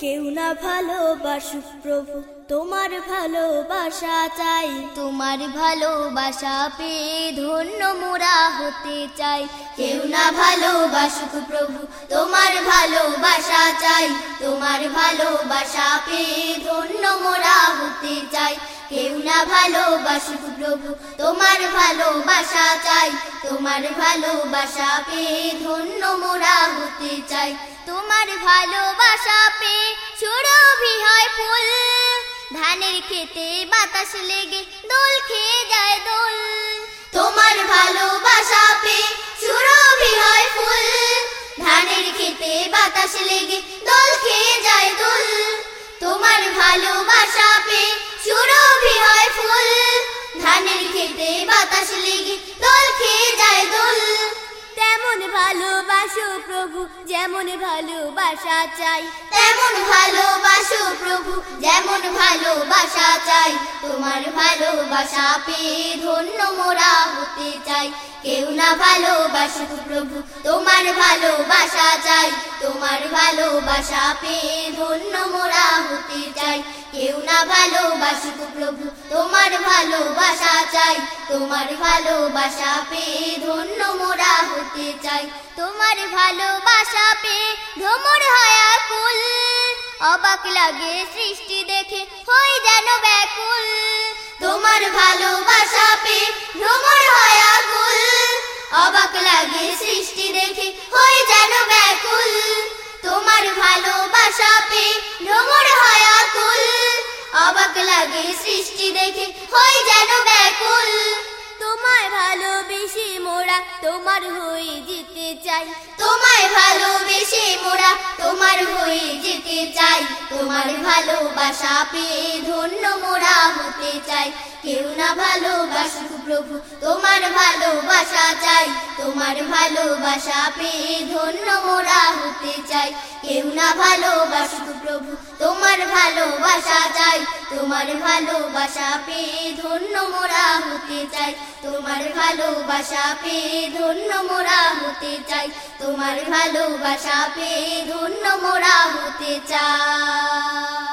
কেউ না ভালোবাসুক প্রভু, তোমার ভালোবাসা চাই। তোমার ভালোবাসা পেয়ে ধন্য মোরা হতে চাই। কেউ না ভালোবাসুক প্রভু, তোমার ভালোবাসা চাই। তোমার ভালোবাসা পেয়ে ধন্য মোরা হতে চাই। কেউ না ভালোবাসুক প্রভু, তোমার ভালোবাসা চাই। তোমার ভালোবাসা পেয়ে ধন্য মোরা হতে চাই। তোমার ভালোবাসা পেয়ে সুরভি হয় ফুল। ধানের খেতে বাতাস লেগে দোল খেয়ে যায় দোল। তোমার ভালোবাসা পেয়ে সুরভি হয় ফুল। ধানের খেতে বাতাস লেগে দোল খেয়ে যায় দোল। তোমার ভালোবাসা পেয়ে প্রভু যেমন ভালোবাসা চাই। তেমন ভালোবাসো প্রভু যেমন ভালোবাসা চাই। তোমার ভালোবাসা পেয়ে ধন্য মোরা হতে চাই। কেউ না ভালোবাসুক প্রভু, তোমার ভালোবাসা চাই। তোমার ভালোবাসা পেয়ে ধন্য মোরা হতে চাই। কেউ না ভালোবাসুক প্রভু, তোমার ভালোবাসা চাই। তোমার ভালোবাসা পেয়ে ধন্য মোরা হতে চাই। তোমার ভালোবাসা পেয়ে ভ্রমর হয় আকুল অবাক লাগে সৃষ্টি দেখে। তোমার ভালোবাসা পেয়ে ভ্রমর হয় আকুল অবাক লাগে সৃষ্টি দেখে হই যেন ব্যাকুল। তোমার ভালোবাসা পেয়ে ভ্রমর হয় আকুল। অবাক লাগে সৃষ্টি দেখে হই যেন ব্যাকুল। তোমায় ভালোবেসে মোরা তোমার হয়ে যেতে চাই। তোমায় তোমার হয়ে যেতে চাই, তোমার ভালোবাসা পেয়ে ধন্য মোরা হতে চাই। কেউ না ভালোবাসুক প্রভু, তোমার ভালোবাসা চাই, তোমার ভালোবাসা পেয়ে ধন্য মোরা হতে চাই। কেউ না ভালোবাসুক প্রভু তোমার ভালোবাসা চাই। তোমার ভালোবাসা পেয়ে ধন্য মোরা হতে চাই। তোমার ভালোবাসা পেয়ে ধন্য মোরা হতে চাই। তোমার ভালোবাসা পেয়ে ধন্য মোরা হতে চাই।